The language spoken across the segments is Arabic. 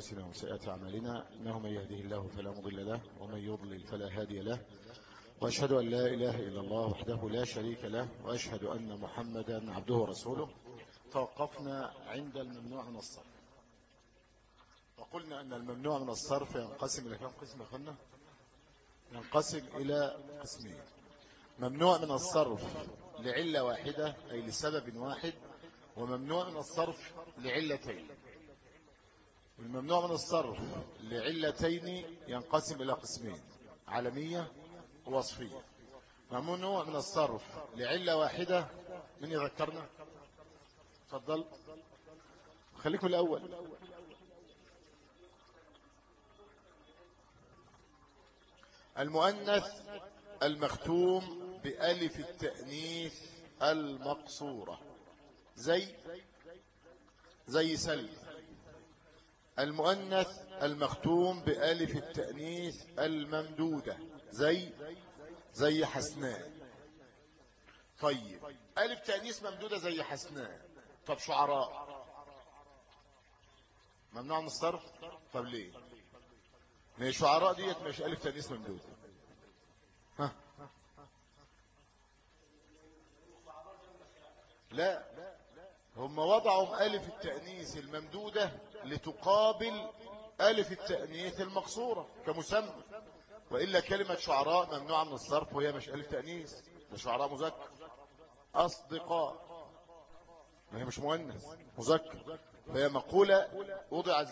أنفسنا وسيئات أعمالنا إنه من يهده الله فلا مضل له ومن يضلل فلا هادي له وأشهد أن لا إله إلا الله وحده لا شريك له وأشهد أن محمدا عبده ورسوله. توقفنا عند الممنوع من الصرف. وقلنا أن الممنوع من الصرف ينقسم إلى كم قسم أخوانا؟ ينقسم إلى قسمين. ممنوع من الصرف لعلة واحدة أي لسبب واحد وممنوع من الصرف لعلتين. الممنوع من الصرف لعلتين ينقسم إلى قسمين علمية ووصفية. ممنوع من الصرف لعلة واحدة من يذكرنا تفضل. خليكم الأول. المؤنث المختوم بألف التأنيث المقصورة. زي زي سلم المؤنث المختوم بألف التأنيث الممدودة زي زي حسناء طيب ألف تأنيث ممدودة زي حسناء طب شعراء؟ ممنوع من الصرف؟ طب ليه؟ ما شعراء ديت مش ألف تأنيث ممدودة. ها؟ لا هم وضعوا ألف التأنيث الممدودة لتقابل ألف التأنيث المقصورة كمسمى. وإلا كلمة شعراء ممنوعة من الصرف وهي مش ألف تأنيث ده شعراء مذكر. أصدقاء ما هي مش مؤنث مذكر. فهي مقولة وضعت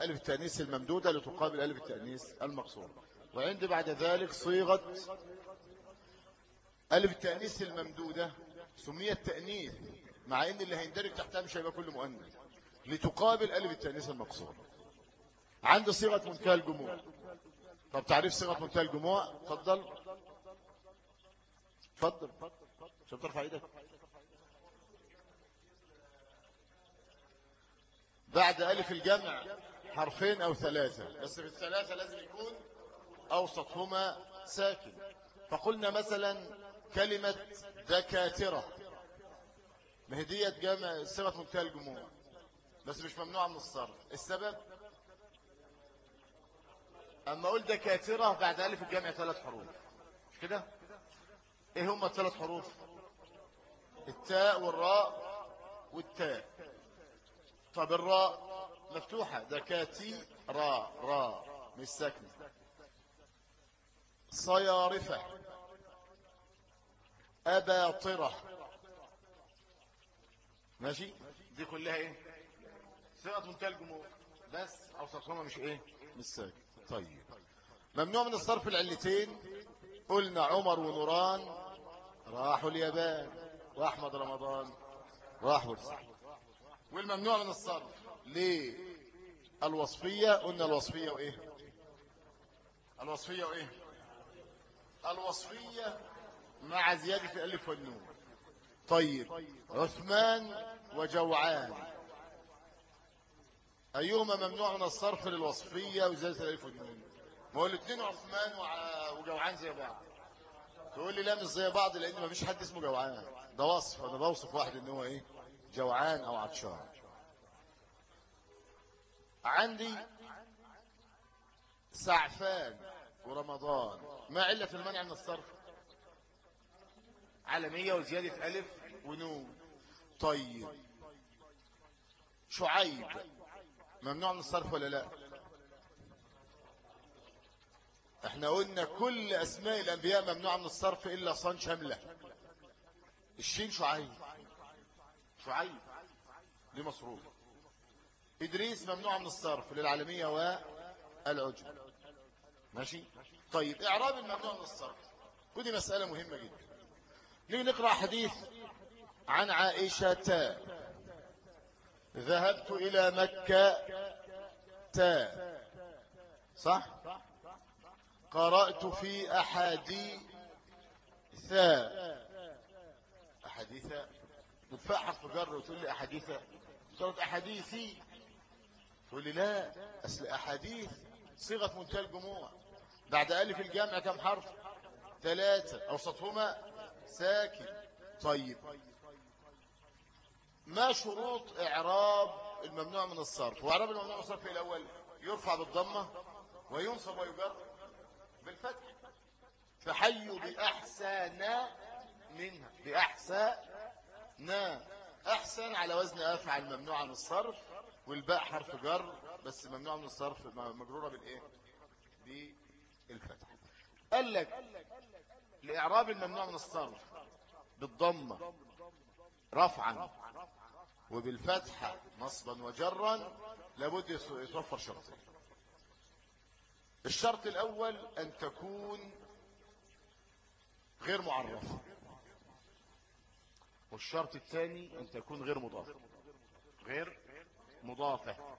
ألف التأنيث الممدودة لتقابل ألف التأنيث المقصورة. وعند بعد ذلك صيغة ألف التأنيث الممدودة سميت تأنيث مع إن اللي هيندرج تحتها مش هيبقى كل مؤنث. لتقابل ألف التأنيث المقصورة عند صيغة منتهى الجموع. طب تعريف صيغة منتهى الجموع؟ اتفضل اتفضل عشان ترفع إيدك؟ بعد ألف الجمع حرفين أو ثلاثة. بس في الثلاثة لازم يكون أوسطهما ساكن. فقلنا مثلا كلمة دكاترة مهدية جمع صيغة منتهى الجموع. بس مش ممنوعة من الصرف. السبب؟ أما أقول دكاترة بعد ألف الجمع ثلاث حروف. مش كده؟ إيه هم الثلاث حروف؟ التاء والراء والتاء. طب الراء مفتوحة. دكاتي راء راء مش ساكنة. صيارفة. أباطرة. ماشي؟ دي كلها إيه؟ صيغه منتهى الجمهور بس اوسطهما مش إيه؟ مش ساكن طيب. ممنوع من الصرف العلتين. قلنا عمر ونوران راحوا اليابان. وأحمد رمضان راح بورسعيد والممنوع من الصرف ليه الوصفيه قلنا الوصفية وإيه؟ الوصفية وإيه؟ الوصفية مع زيادة الالف والنون. طيب. عثمان وجوعان. أيهما ممنوع من الصرف للوصفية وزيادة الألف والنون ما هو الاثنين عثمان وجوعان زي بعض. تقول لي لا مش زي بعض لأن ما فيش حد اسمه جوعان. ده وصف أنا بوصف واحد إن هو إيه؟ جوعان أو عطشان. عندي سعفان ورمضان. ما علة المنع من الصرف؟ علمية وزيادة ألف ونون. طيب. شعيب. ممنوع من الصرف ولا لا؟ إحنا قلنا كل أسماء الأنبياء ممنوع من الصرف إلا صان شامله الشين شعيب. شعيب. دي مصروف؟ إدريس ممنوع من الصرف للعالمية والعجم. ماشي؟ طيب اعراب الممنوع من الصرف. ودي مسألة مهمة جدا. نيجي نقرأ حديث عن عائشة ذهبت إلى مكة. تا. صح؟ قرأت في أحاديث أحاديث تدفع حرف وتقول لي أحاديث. تقول أحاديثي. تقول لي لا أصل أحاديث صيغة منتهى الجموع. بعد ألف الجامع كم حرف؟ ثلاثة. أوسطهما ساكن. طيب. ما شروط إعراب الممنوع من الصرف؟ وإعراب الممنوع من الصرف الأول يرفع بالضمة وينصب ويجر بالفتح. فحيوا بأحسن منها بأحسن أحسن على وزن أفعل ممنوع من الصرف والباء حرف جر بس ممنوع من الصرف مجرورة بالإيه؟ بالفتح. قال لك لإعراب الممنوع من الصرف بالضمة رفعا. وبالفتحة نصبا وجرا لابد يتوفر شرطين. الشرط الأول أن تكون غير معرفة. والشرط الثاني أن تكون غير مضافة. غير مضافة.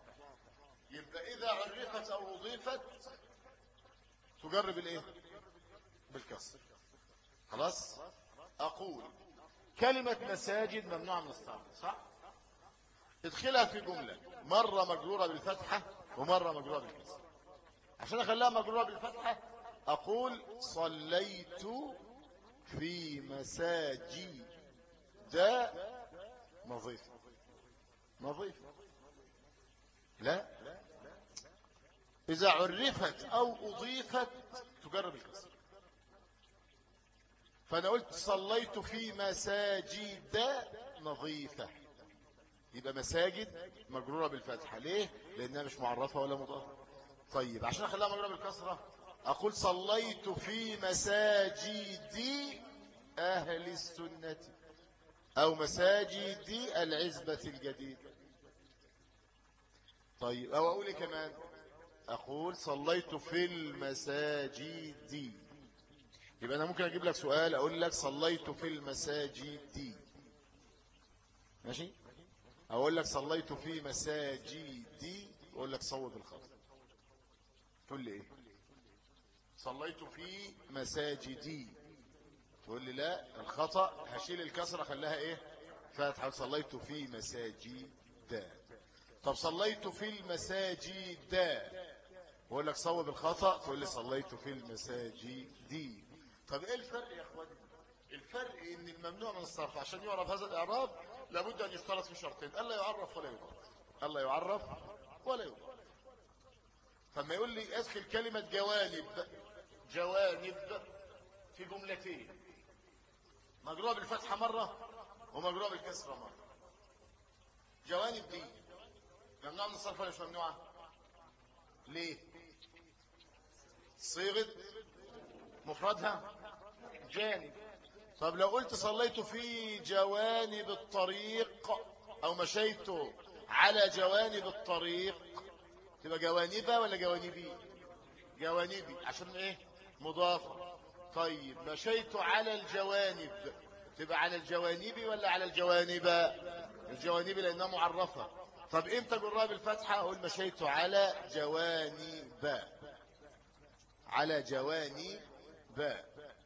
يبقى إذا عرفت أو أضيفت تجرب الإيه؟ بالكسر. خلاص؟ أقول كلمة مساجد ممنوعة من الصرف صح؟ ادخلها في جملة. مرة مجرورة بالفتحة ومرة مجرورة بالكسر. عشان أخليها مجرورة بالفتحة أقول صليت في مساجد. نظيف. نظيف. لا. إذا عرفت أو أضيفت تجرب الكسر. فأنا قلت صليت في مساجد نظيفة. يبقى مساجد مجرورة بالفتحة ليه؟ لأنها مش معرفة ولا مضافة. طيب عشان أخليها مجرورة بالكسرة أقول صليت في مساجد أهل السنة أو مساجد العزبة الجديدة. طيب أو أقول كمان؟ أقول صليت في المساجد يبقى أنا ممكن أجيب لك سؤال أقول لك صليت في المساجد. ماشي؟ أقول لك صليت في مساجد. أقول لك صوب الخط. تقول لي إيه؟ صليت في مساجدي تقول لي لا الخطأ هشيل الكسرة خلاها إيه؟ فاتحة. صليت في مساجد. طب صليت في المساجد. بقول لك صوب الخطأ تقول لي صليت في المساجد. طب إيه الفرق يا إخواني؟ الفرق إن الممنوع من الصرف. عشان يعرف هذا الإعراب لابد أن يشترط في شرطين. ألا يعرف ولا يضاف ألا يعرف ولا يضاف فما يقول لي أدخل كلمة جوانب. جوانب في جملتين. مجروءة بالفتحة مرة ومجروءة بالكسرة مرة. جوانب دي. ممنوع من الصرف ولا مش ممنوعة ليه؟ صيغة مفردها؟ جانب. طب لو قلت صليت في جوانب الطريق أو مشيت على جوانب الطريق تبقى جوانبة ولا جوانبي؟ جوانبي. عشان إيه؟ مضافة. طيب مشيت على الجوانب تبقى على الجوانب ولا على الجوانب؟ الجوانب لأنها معرفة. طب إمتى جرها بالفتحة؟ أقول مشيت على جوانب. على جوانب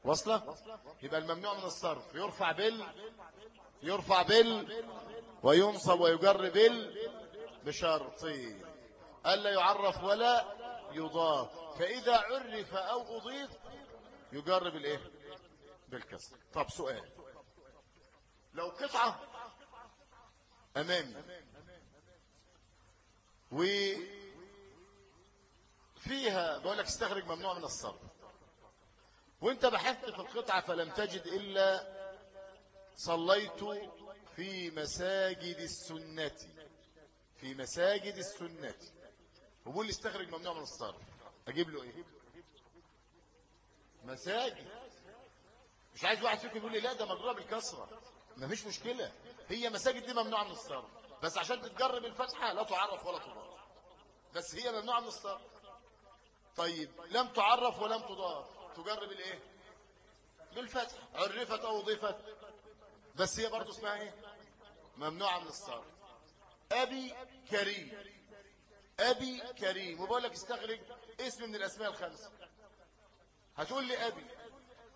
وصلة؟ يبقى الممنوع من الصرف. يرفع بال يرفع بال وينصب ويجر بال بشرطين ألا يعرف ولا يضاف. فإذا عرف أو أضيف يجر بالإيه؟ بالكسر. طب سؤال. لو قطعة أمامي وفيها بقول لك استخرج ممنوع من الصرف. وانت بحثت في القطعة فلم تجد إلا صليت في مساجد السنة. في مساجد السنة. وبقول لي استخرج ممنوع من الصرف أجيب له إيه؟ مساجد. مش عايز واحد فيكم يقول لي لا ده مجروع بالكسرة ما فيش مشكلة. هي مساجد دي ممنوعة من الصرف بس عشان تتجرب الفتحة لا تعرف ولا تضاف بس هي ممنوعة من الصرف طيب لم تعرف ولم تضاف تجرب الايه؟ بالفتح. عرفت أو ضيفت بس هي برضه اسمها إيه؟ ممنوعة من الصرف. أبي كريم. أبي كريم. وبقول لك استخرج اسم من الأسماء الخمسة. هتقول لي أبي.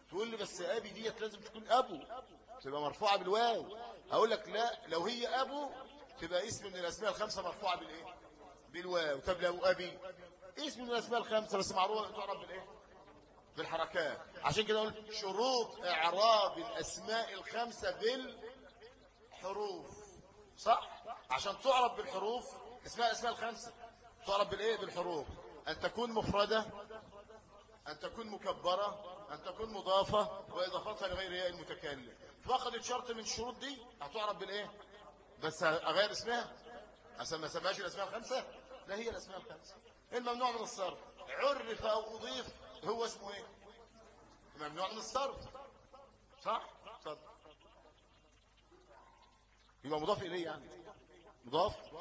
تقول لي بس أبي ديت لازم تكون أبو. تبقى مرفوعة بالواو. أقول لك لا لو هي أبو تبقى اسم من الأسماء الخمسة مرفوعة بالإيه؟ بالواو. طب لو أبي؟ اسم من الأسماء الخمسة بس معروفة تعرف بالإيه؟ بالحركات عشان كده قلت شروط إعراب الأسماء الخمسة بالحروف. صح؟ عشان تعرف بالحروف اسمها اسمها الخمسة. تعرف بالإيه؟ بالحروف. أن تكون مفردة أن تكون مكبرة أن تكون مضافة وإضافتها لغير ياء المتكلم. فقدت شرط من الشروط دي هتعرف بالإيه؟ بس أغير اسمها. عشان ما سماش الأسماء الخمسة؟ لا هي الأسماء الخمسة. الممنوع من الصرف. عرف أو أضيف هو اسمه إيه؟ ممنوع من الصرف صح؟ صح يبقى مضاف إليه يعني. مضاف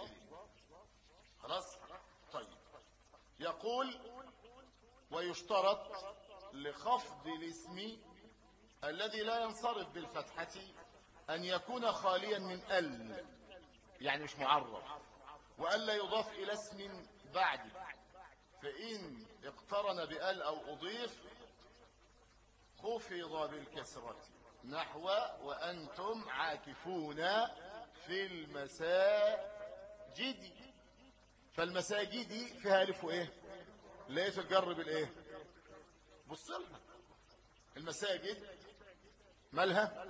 خلاص؟ طيب. يقول ويشترط لخفض الاسم الذي لا ينصرف بالفتحة أن يكون خاليا من ال يعني مش معرف وألا يضاف إلى اسم بعد. فإن اقترن بأل أو أضيف خفض بالكسرة نحو وأنتم عاكفون في المساجد. فالمساجد فيها ألف وإيه؟ لقيت الجر بالإيه؟ بص لها المساجد مالها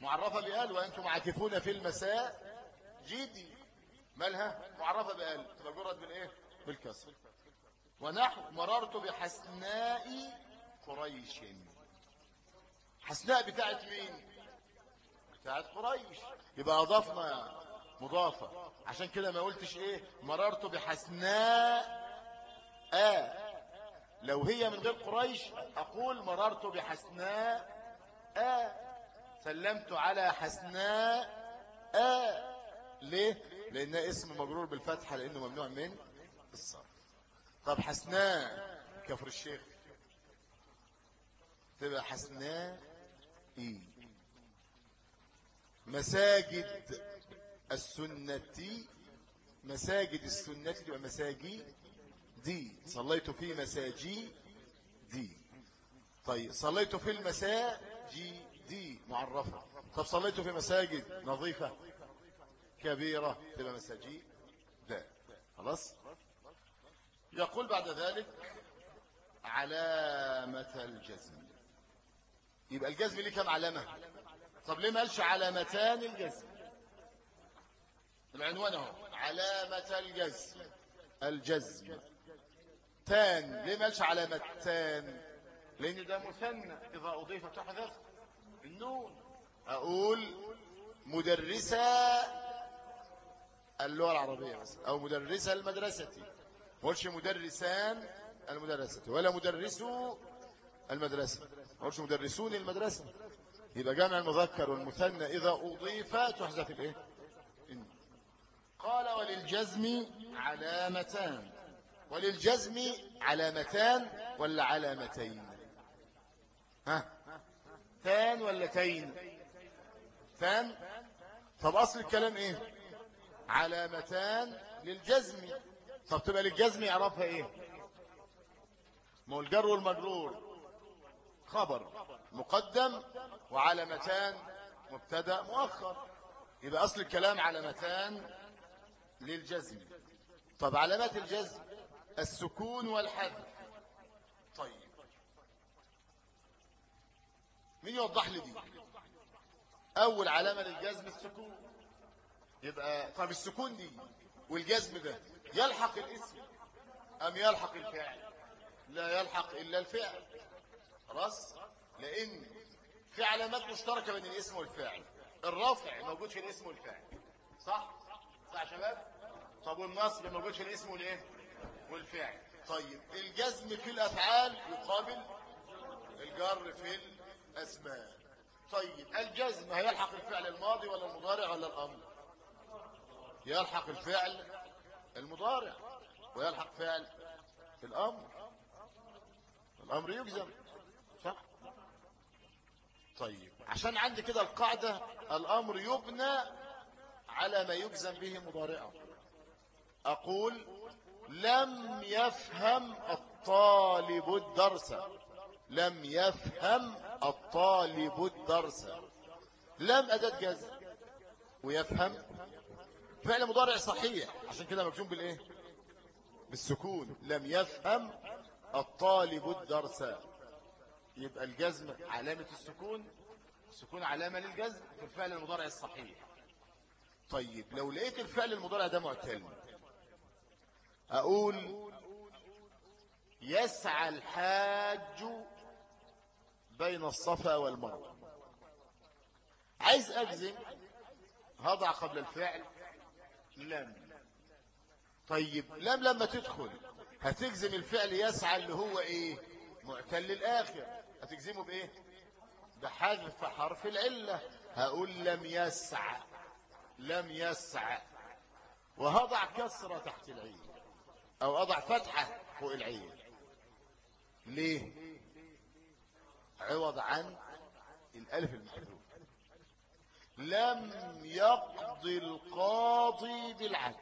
معرفة بقال وأنتم عاكفون في المساجد. مالها معرفة بقال تبقى جرد بالإيه؟ بالكسر ونحو مررت بحسناء قريش. حسناء بتاعت مين؟ بتاعت قريش. يبقى أضفنا مضافة. عشان كده ما قلتش إيه؟ مررت بحسناء. آه لو هي من غير قريش أقول مررت بحسناء. آه سلمت على حسناء. آه ليه؟ لأن اسم مجرور بالفتحة لأنه ممنوع من الصرف. طب حسناء كفر الشيخ. تبقى حسناء إيه؟ مساجد السنة مساجد السنة تبقى مساجي دي. صليت في مساجي دي. طيب صليت في المساجي دي. معرفة. طب صليت في مساجد نظيفة كبيرة تبقى مساجي ده. خلاص؟ يقول بعد ذلك علامة الجزم. يبقى الجزم ليه كم علامة؟ طب ليه ما قالش علامتان الجزم؟ العنوان اهو. علامة الجزم. الجزم. تان. ليه ما قالش علامتان؟ لأن ده مثنى. إذا أضيف تحذف النون. أقول مدرسة اللغة العربية مثلا أو مدرسة المدرسة. ما مدرسان المدرسة ولا مدرسو المدرسة. ما مدرسون المدرسة. يبقى جامع المذكر والمثنى إذا أضيف تحذف الإيه؟ قال وللجزم علامتان. وللجزم علامتان ولا علامتين؟ ها؟ ثان ولا تين؟ ثان طب أصل الكلام إيه؟ علامتان للجزم. طب تبقى للجزم يعرفها إيه؟ ما هو الجر والمجرور. خبر مقدم وعلامتان مبتدأ مؤخر. يبقى أصل الكلام علامتان للجزم. طب علامات الجزم؟ السكون والحذف. طيب. مين يوضح لي دي؟ أول علامة للجزم السكون. يبقى طب السكون دي والجزم ده يلحق الاسم أم يلحق الفعل؟ لا يلحق إلا الفعل. خلاص؟ لأن في علامات مشتركة بين الاسم والفعل. الرفع موجود في الاسم والفعل. صح؟ صح يا شباب؟ طب والنصب موجود في الاسم والإيه؟ والفعل. طيب الجزم في الأفعال يقابل الجر في الأسماء. طيب الجزم هيلحق الفعل الماضي ولا المضارع ولا الأمر؟ يلحق الفعل المضارع. ويلحق فعل الأمر. الأمر يجزم. صح؟ طيب. عشان عندي كده القاعدة الأمر يبنى على ما يجزم به مضارعه. أقول لم يفهم الطالب الدرس. لم يفهم الطالب الدرس. لم أداة جزم ويفهم فعل مضارع صحيح. عشان كده مكتوب بالإيه؟ بالسكون. لم يفهم الطالب الدرس. يبقى الجزم علامة السكون السكون علامة للجزم في الفعل المضارع الصحيح. طيب لو لقيت الفعل المضارع ده معتل أقول يسعى الحاج بين الصفا والمروة. عايز أجزم هضع قبل الفعل. لم. طيب لم لما تدخل هتجزم الفعل يسعى اللي هو إيه؟ معتل الآخر هتجزمه بإيه؟ بحذف حرف العلة. هقول لم يسع لم يسع وهضع كسرة تحت العين أو أضع فتحة فوق العين. ليه؟ عوض عن الألف المحذوف لم يقضي القاضي بالعدل.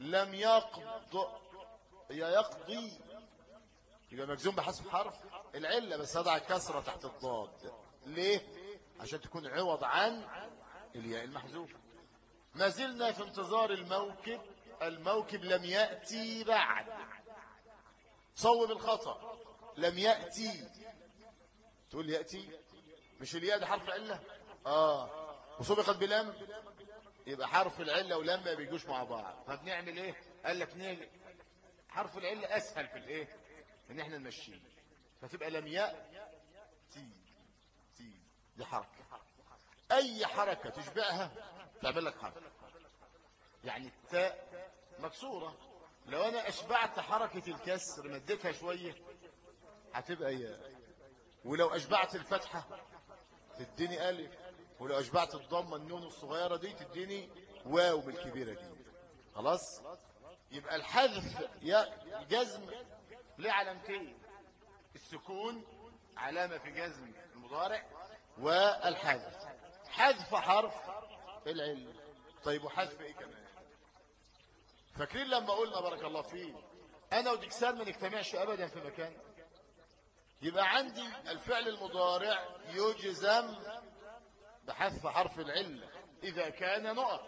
لم يقض يا يقضي يبقى مجزوم بحسب حرف العلة بس هضع كسرة تحت الضاد. ليه؟ عشان تكون عوض عن الياء المحذوفة ما زلنا في انتظار الموكب الموكب لم يأتي بعد. صوب الخطأ. لم يأتي. تقول يأتي مش الياء ده حرف علة؟ آه. وسبقت بلم. يبقى حرف العلة ولم ما بيجوش مع بعض. فبنعمل إيه؟ قال لك نيجي حرف العلة أسهل في الإيه؟ إن إحنا نمشيه. فتبقى لم يأتي تي. دي حركة. أي حركة تشبعها تعمل لك حرف يعني التاء مكسورة. لو أنا أشبعت حركة الكسر مديتها شوية هتبقى ياء. ولو أشبعت الفتحة تديني ألف. ولو أشبعت الضمة النون الصغيرة دي تديني واو بالكبيره دي. خلاص؟ يبقى الحذف يا جزم ليه علامتين السكون علامة في جزم المضارع والحذف. حذف حرف العلم. طيب وحذف إيه كمان؟ فاكرين لما قلنا بارك الله فيه أنا وديكسان ما نجتمعش ابدا في مكان. يبقى عندي الفعل المضارع يجزم بحذف حرف العلة إذا كان نقط.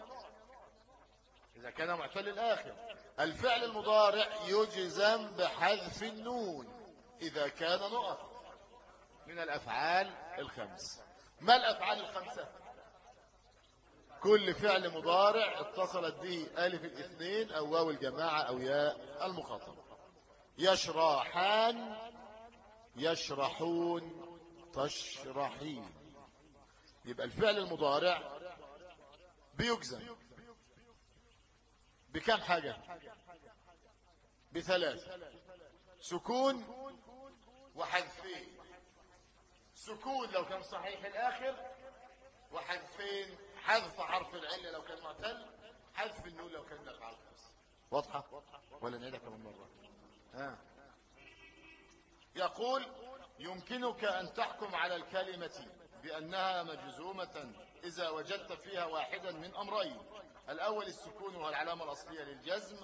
إذا كان معتل الآخر. الفعل المضارع يجزم بحذف النون. إذا كان نقط. من الأفعال الخمس. ما الأفعال الخمسة؟ كل فعل مضارع اتصلت به ألف الاثنين أو واو الجماعة أو ياء المخاطبة. يشرحان يشرحون تشرحين. يبقى الفعل المضارع بيجزم. بكم حاجة؟ بثلاث سكون وحذفين. سكون لو كان صحيح الآخر وحذفين حذف حرف العلة لو كان معتل حذف النون لو كان نقع الخمس واضحة؟ ولا نعيدها كمان مرة؟ ها. يقول يمكنك أن تحكم على الكلمة بأنها مجزومة إذا وجدت فيها واحدا من أمرين. الأول السكون وهو العلامة الأصلية للجزم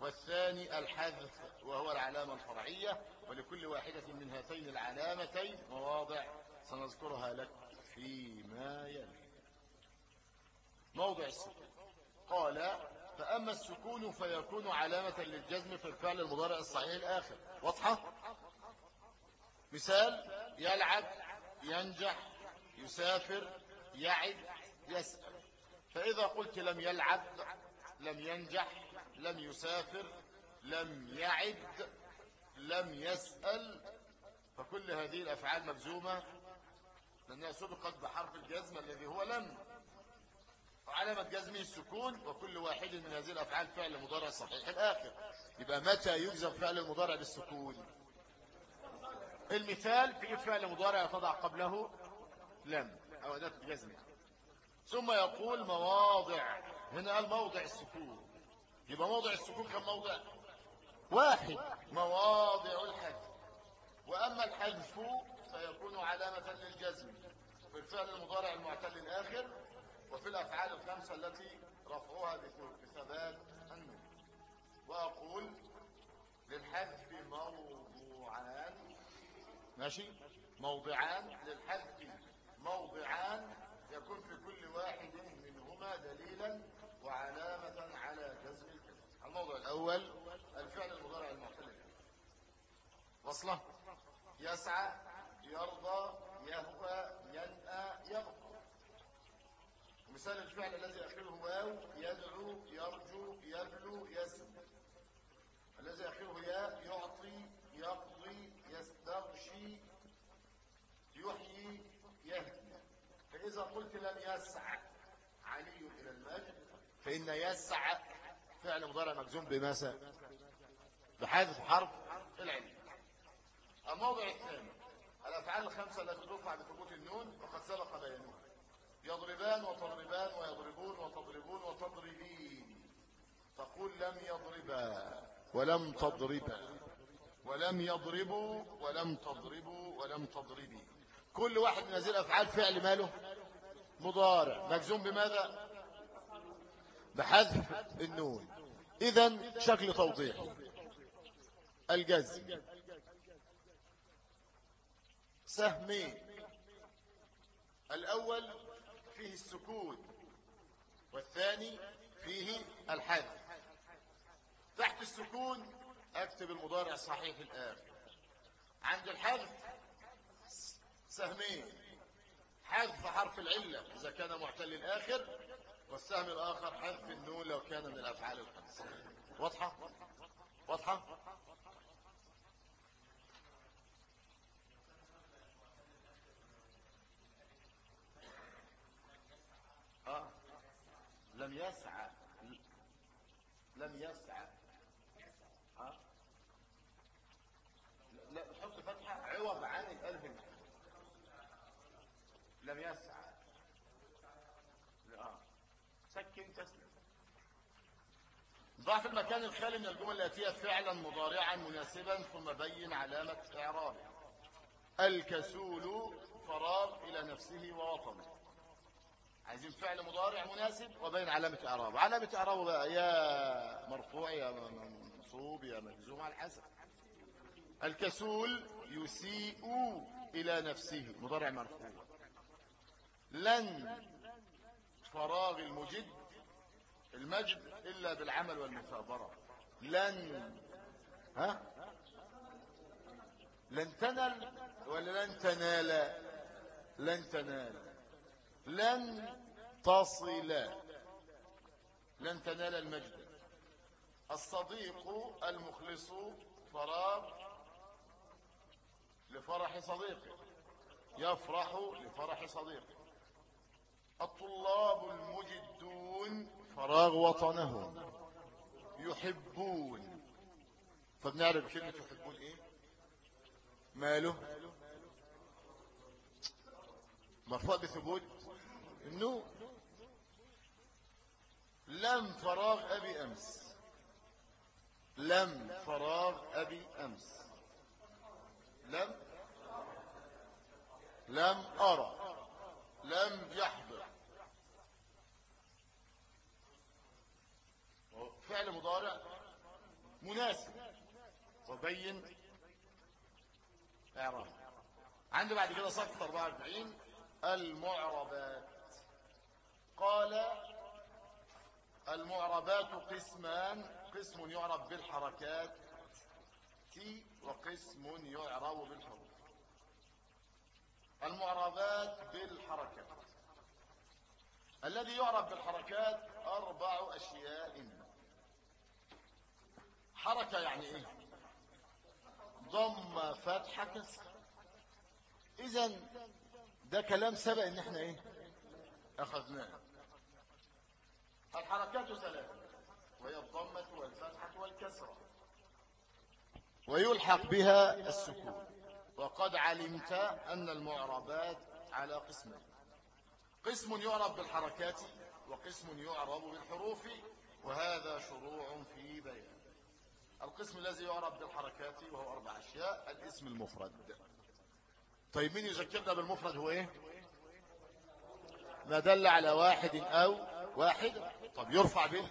والثاني الحذف وهو العلامة الفرعية. ولكل واحدة من هاتين العلامتين مواضع سنذكرها لك فيما يلي. موضع السكون. قال فأما السكون فيكون علامة للجزم في الفعل المضارع الصحيح الآخر. واضحة؟ مثال يلعب ينجح يسافر يعد يسأل. فإذا قلت لم يلعب لم ينجح لم يسافر لم يعد لم يسأل فكل هذه الأفعال مجزومة لأنها سبقت بحرف الجزم الذي هو لم. وعلامة جزمه السكون وكل واحد من هذه الأفعال فعل مضارع صحيح الآخر. يبقى متى يجزم فعل المضارع بالسكون؟ المثال في فعل مضارع تضع قبله. لم أو أداة جزم ثم يقول مواضع هنا قال موضع السكون. يبقى موضع السكون كم موضع واحد مواضع الحذف وأما الحذف فيكون علامة للجزم. في الفعل المضارع المعتل الآخر وفي الأفعال الخمسة التي رفعها بثبات النون. وأقول للحذف موضوعان. ماشي؟ موضعان للحذف موضعان يكون في كل واحد منهما دليلا وعلامة على جزم الكلمة. الموضع الأول الفعل المضارع المعتل وصله. يسعى يرضى يهوى ينأى يغفر. مثال الفعل الذي آخره واو يدعو يرجو يبلو يسمع الذي آخره ياء يعطي يقضي. فإذا قلت لم يسع علي إلى المجد فإن يسع فعل مضارع مجزوم بماذا بحذف حرف العلم الموضع الثاني الأفعال الخمسة التي ترفع بثبوت النون وقد سبق بيانها يضربان وتضربان ويضربون وتضربون وتضربين. تقول لم يضربا ولم تضربا. ولم يضربوا ولم تضربوا ولم تضربي. كل واحد من هذه الأفعال فعل ماله مضارع. مجزوم بماذا؟ بحذف النون. إذا شكل توضيح. الجزم. سهمين الأول فيه السكون والثاني فيه الحذف. تحت السكون أكتب المضارع صحيح الآخر عند الحذف سهمين حذف حرف العلة إذا كان معتل الآخر والسهم الآخر حذف النون لو كان من الأفعال الخمسة واضحة؟ واضحة؟ آه. لم يسعى لم يسعى ها لا حط فتحة عوض عن الألف لم يسعى. لا سكن تسلم. ضع في المكان الخالي من الجمل التي فعلا مضارعا مناسبا ثم بين علامة إعرابه الكسول فراغ إلى نفسه ووطنه. عايزين فعل مضارع مناسب وبين علامة إعراب علامة إعرابه بقى يا مرفوع يا منصوب يا مجزوم على الحسب. الكسول يسيء إلى نفسه. مضارع مرفوع. لن فراغ المجد المجد إلا بالعمل والمثابرة. لن. ها؟ لن تنل ولا لن تنال؟ لن تنال. لن تصل. لن تنال المجد. الصديق المخلص فراغ لفرح صديقه. يفرح لفرح صديقه. الطلاب المجدون فراغ وطنهم. يحبون. فبنعرف كلمة يحبون إيه؟ ماله؟ مرفوع بثبوت. النور لم فراغ أبي أمس. لم فراغ أبي أمس. لم؟ لم أرى. لم يحضر فعل مضارع مناسب. وبين إعراب. عندي بعد كده صفحة 44 المعربات. قال المعربات قسمان. قسم يعرب بالحركات. تي وقسم يعرب بالحروف. المعربات بالحركات. الذي يعرب بالحركات أربع أشياء. حركة يعني إيه؟ ضم فتحة كسر. إذن ده كلام سبق إن إحنا إيه؟ أخذناه. الحركات ثلاثة وهي الضمة والفتحة والكسرة. ويلحق بها السكون. وقد علمت أن المعربات على قسمين. قسم يعرب بالحركات وقسم يعرب بالحروف. وهذا شروع في بيان. القسم الذي يعرب بالحركات وهو أربع أشياء الاسم المفرد. طيب مين يذكرنا بالمفرد؟ هو إيه؟ ما دل على واحد أو واحد. طب يرفع به.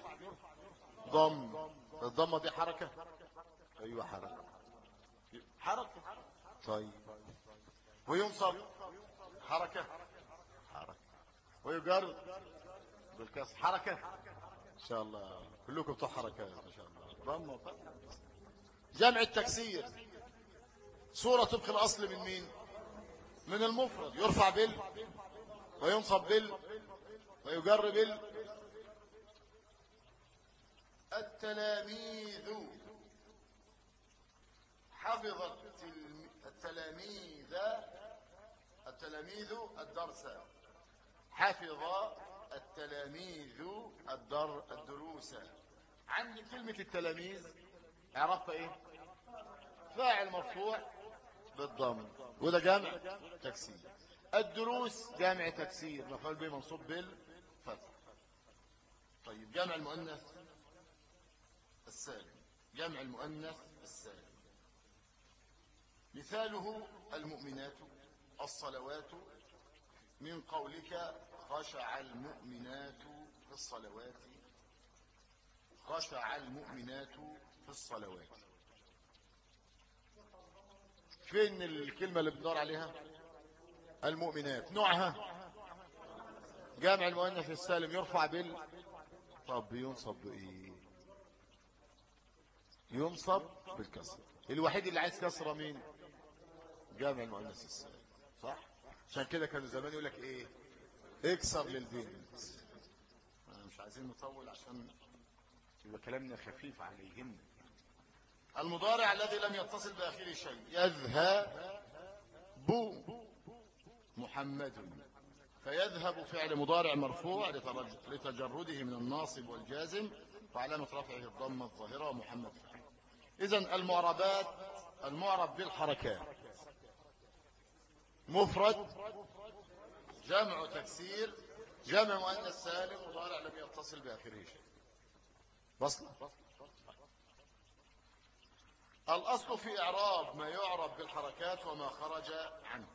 ضم. الضمة دي حركة؟ أيوة حركة. حركة. طيب. وينصب. حركة. حركة. ويجر بالكسر. حركة. إن شاء الله. كلكم بتوع حركات إن شاء الله. ضمة جمع التكسير. صورة طبق الأصل من مين؟ من المفرد. يرفع بال وينصب بال ويجر بال. التلاميذ. حفظ التلاميذ. التلاميذ الدرس. حفظ التلاميذ الدر الدروس. عندي كلمة التلاميذ. عرفت إيه؟ فاعل مرفوع بالضم وده جامع تكسير. الدروس جامع تكسير. مفعول به منصوب بالفتح. طيب جامع المؤنث السالم. جمع المؤنث السالم. مثاله المؤمنات الصلوات من قولك خشع المؤمنات في الصلوات خشع المؤمنات في الصلوات. فين الكلمة اللي بندور عليها؟ المؤمنات. نوعها. جامع المؤنث السالم يرفع بال. طب ينصب بإيه؟ ينصب بالكسر. الوحيد اللي عايز كسره مين؟ جامع المؤنث السالم. صح؟ عشان كده كانوا زمان يقول لك إيه؟ اكسر للبنت. مش عايزين نطول عشان يبقى كلامنا خفيف عليهن. المضارع الذي لم يتصل بآخره شيء. يذهب محمد. فيذهب فعل مضارع مرفوع لتجرده من الناصب والجازم وعلامة رفعه الضمة الظاهرة ومحمد. إذا المعربات المعرب بالحركات مفرد جمع تكسير جمع مؤنث سالم مضارع لم يتصل بآخره شيء. وصل الأصل في إعراب ما يعرب بالحركات وما خرج عنه.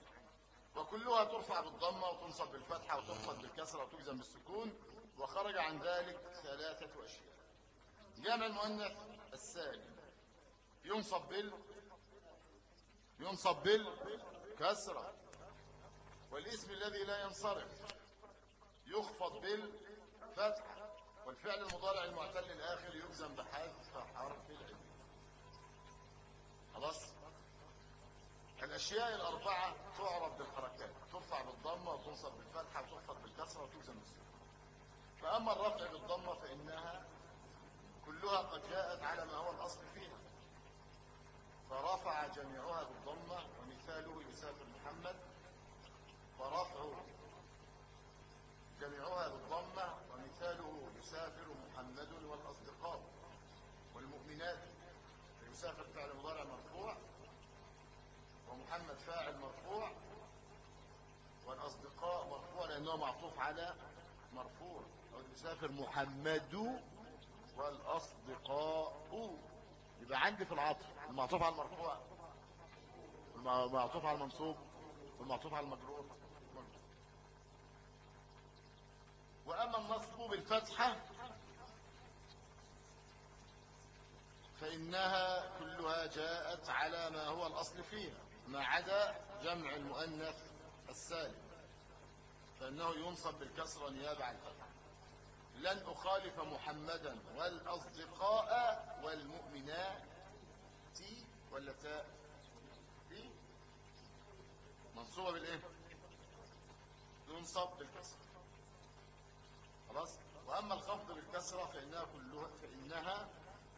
وكلها ترفع بالضمة وتنصب بالفتحة وتخفض بالكسرة وتجزم بالسكون وخرج عن ذلك ثلاثة أشياء. جمع المؤنث السالم. ينصب بال ينصب بالكسرة. والاسم الذي لا ينصرف يخفض بالفتحة. والفعل المضارع المعتل الآخر يجزم بحذف حرف العلم. خلاص؟ الأشياء الأربعة تعرف بالحركات. ترفع بالضمة وتنصب بالفتحة وتخفض بالكسرة وتجزم بالسكون. فأما الرفع بالضمة فإنها كلها قد جاءت على ما هو الأصل فيها. فرفع جميعها بالضمة ومثاله يسافر محمد. فرفع جميعها بالضمة ومثاله يسافر محمد والأصدقاء والمؤمنات يسافر فعل مضارع مرفوع ومحمد فاعل مرفوع والأصدقاء مرفوع لأنه معطوف على مرفوع. يسافر محمد والأصدقاء. يبقى عندي في العطف المعطوف على المرفوع المعطوف على المنصوب والمعطوف على المجرور. وأما النصب بالفتحة فإنها كلها جاءت على ما هو الأصل فيها ما عدا جمع المؤنث السالم فإنه ينصب بالكسرة نيابة عن الفتح. لن أخالف محمدا والأصدقاء والمؤمنات تي ولا تاء تي منصوبة بالإيه؟ ينصب بالكسرة خلاص؟ وأما الخفض بالكسرة فإنها كلها, فإنها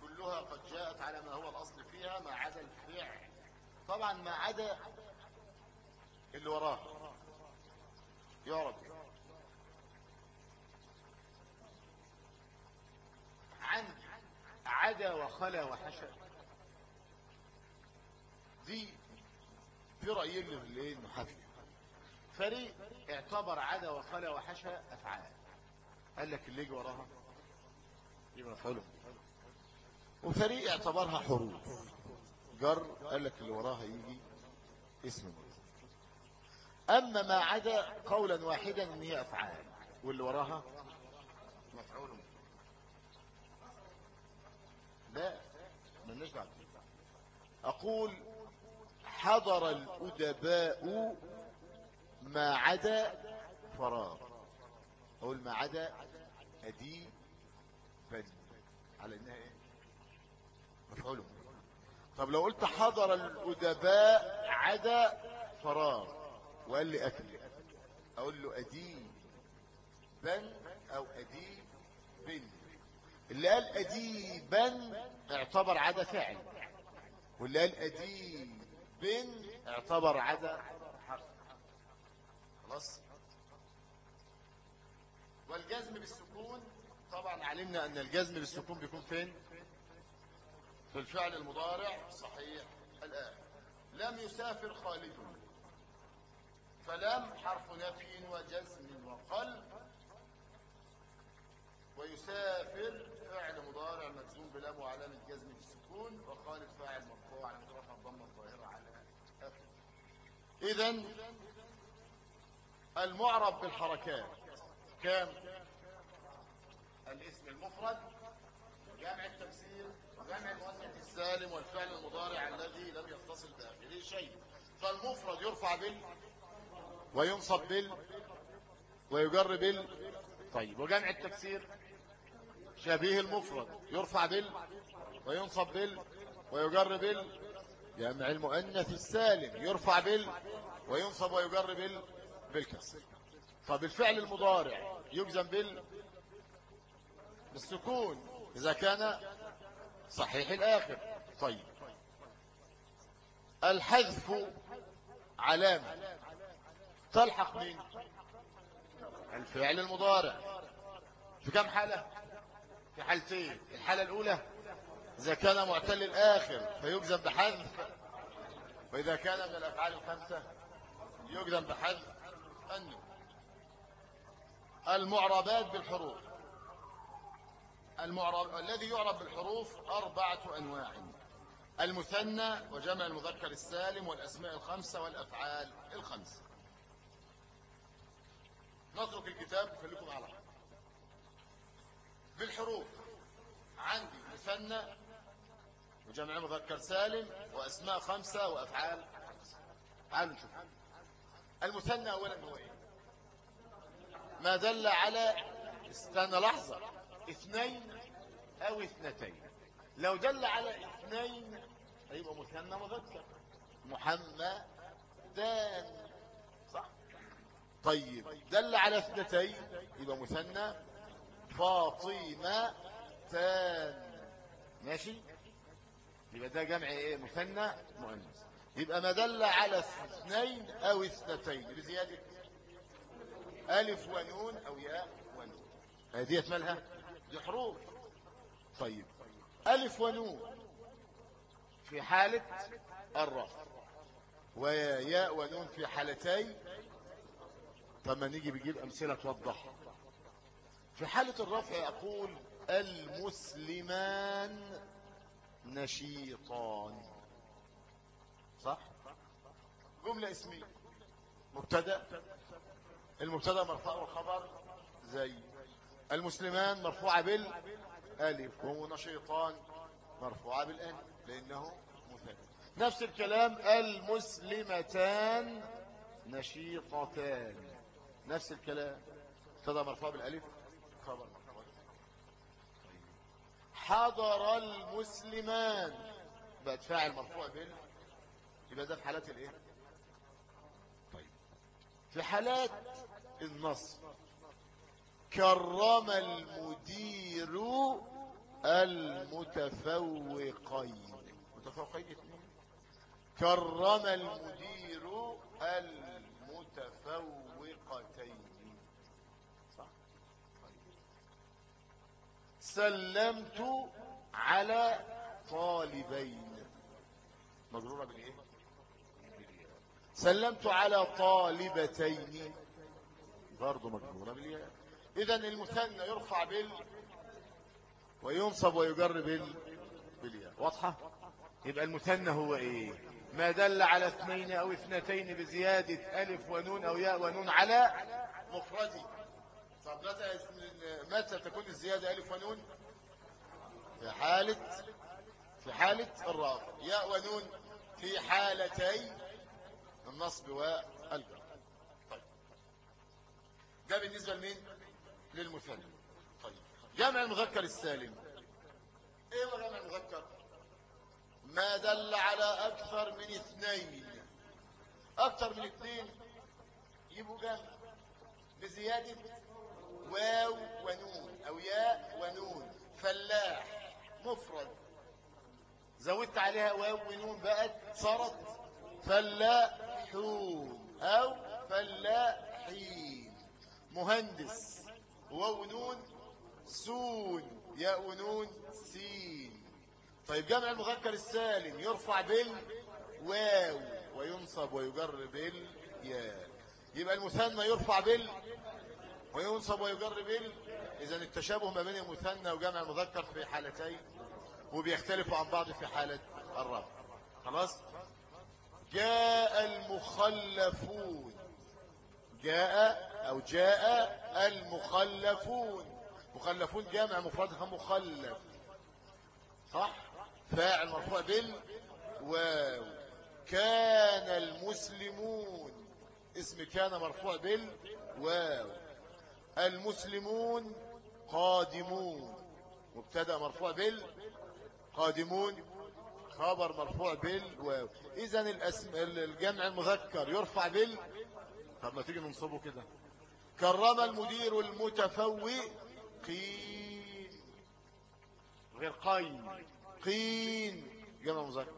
كلها قد جاءت على ما هو الأصل فيها ما عدا الفعل طبعا ما عدا اللي وراه يعرف عن عدا وخلا وحشا. دي في رأيين للإيه المحافظ. فريق اعتبر عدا وخلا وحشا أفعال. قال لك اللي يجي وراها يبقى مفعول وفريق اعتبرها حروف. جر قال لك اللي وراها يجي اسم أما ما عدا قولا واحدا إن هي أفعال واللي وراها مفعول. لا مالناش بعد. أقول حضر الأدباء ما عدا فراغ. أقول ما عدا أدي بل على إنها إيه؟ مفعول طب لو قلت حضر الأدباء عدا فراغ وقال لي أكل أقول له أدي بل أو أديب اللي قال أديبا اعتبر عدا فعل واللي قال أديب اعتبر عدا حرف. خلاص؟ والجزم بالسكون طبعا علمنا أن الجزم بالسكون بيكون فين؟ في الفعل المضارع صحيح الآن. لم يسافر خالد. فلم حرف نفي وجزم وقلب. ويسافر فعل مضارع مجزوم بلام وعلامة جزم السكون وخالد فاعل مرفوع على رفع الضمة الظاهرة على آخر إذا المعرب بالحركات. كام الاسم المفرد. جمع التفسير السالم والفعل المضارع الذي لم يتصل بآخره شيء. فالمفرد يرفع بال وينصب بال ويجر بال. طيب وجمع التفسير شبيه المفرد يرفع بال وينصب بال ويجر بال. جمع المؤنث السالم يرفع بال وينصب ويجر بال بالكسر. طب الفعل المضارع يجزم بال بالسكون. إذا كان صحيح الآخر. طيب. الحذف علامة. تلحق من الفعل المضارع. في كم حالة؟ في حالتين. الحالة الأولى إذا كان معتل الآخر فيجزم بحذف. وإذا كان من الأفعال الخمسة يجزم بحذف النون. المعربات بالحروف. المعرب الذي يعرب بالحروف أربعة أنواع. المثنى وجمع المذكر السالم والأسماء الخمسة والأفعال الخمسة. نترك الكتاب وخليكم على حق بالحروف. عندي مثنى وجمع مذكر سالم وأسماء خمسة وأفعال خمسة. تعالوا نشوف. المثنى أولا هو إيه؟ ما دل على استنى لحظة. اثنين أو اثنتين. لو دل على اثنين هيبقى مثنى مذكر. محمدان صح؟ طيب دل على اثنتين يبقى مثنى فاطمة تان. ماشي؟ يبقى ده جمع إيه؟ مثنى مؤنث. يبقى ما دل على اثنين أو اثنتين. بزيادة ألف ونون أو ياء ونون. هذه مالها دي حروف. طيب. ألف ونون. في حالة الرفع وياء ونون في حالتي. طب ما نيجي بيجيب أمثلة توضح. في حالة الرفع أقول المسلمان نشيطان. صح؟ جملة اسمية. مبتدأ. المبتدأ مرفوع والخبر زي المسلمان مرفوعة بالالف وهو نشيطان مرفوعة بالألف لأنه مثنى نفس الكلام المسلمتان نشيطتان. نفس الكلام. مبتدا مرفوع بالألف خبر حضر المسلمان. بقت فاعل مرفوع بال يبقى ده في حالات الإيه؟ طيب. في حالات النصب. كرم المدير المتفوقين. متفوقين اثنين كرم المدير المتفوقتين. صح. سلمت على طالبين. مجرورة بالإيه؟ سلمت على طالبتين. برضه مجرورة بالياء. إذا المثنى يرفع بال وينصب ويجر بال بالياء. واضحة؟ يبقى المثنى هو إيه؟ ما دل على اثنين أو اثنتين بزيادة ألف ونون أو ياء ونون على مفردي طب متى تكون الزيادة ألف ونون؟ في حالة في حالة الرافع ياء ونون في حالتي النصب والجر. طيب. ده بالنسبة لمين؟ للمثنى طيب. جمع المذكر السالم. إيه جمع المذكر؟ ما دل على أكثر من اثنين. أكثر من اثنين. يبقوا جمع بزيادة واو ونون أو ياء ونون. فلاح مفرد. زودت عليها واو ونون بقت صارت فلاحون أو فلاحين. مهندس. واو ونون سون ياء ونون سين. طيب جمع المذكر السالم يرفع بالواو وينصب ويجر بالياء. يبقى المثنى يرفع بال وينصب ويجر بال. إذا التشابه ما بين المثنى وجمع المذكر في حالتين وبيختلفوا عن بعض في حالة الرفع. خلاص؟ جاء المخلفون. جاء أو جاء المخلفون. مخلفون جامع مفردها مخلف. صح؟ فاعل مرفوع بال واو. كان المسلمون. اسم كان مرفوع بال واو. المسلمون قادمون. مبتدا مرفوع بال قادمون. خبر مرفوع بال واو. اذا الاسم الجمع المذكر يرفع بال طب ما تيجي ننصبه كده. كرم المدير المتفوقين غير قين قين جمع مذكر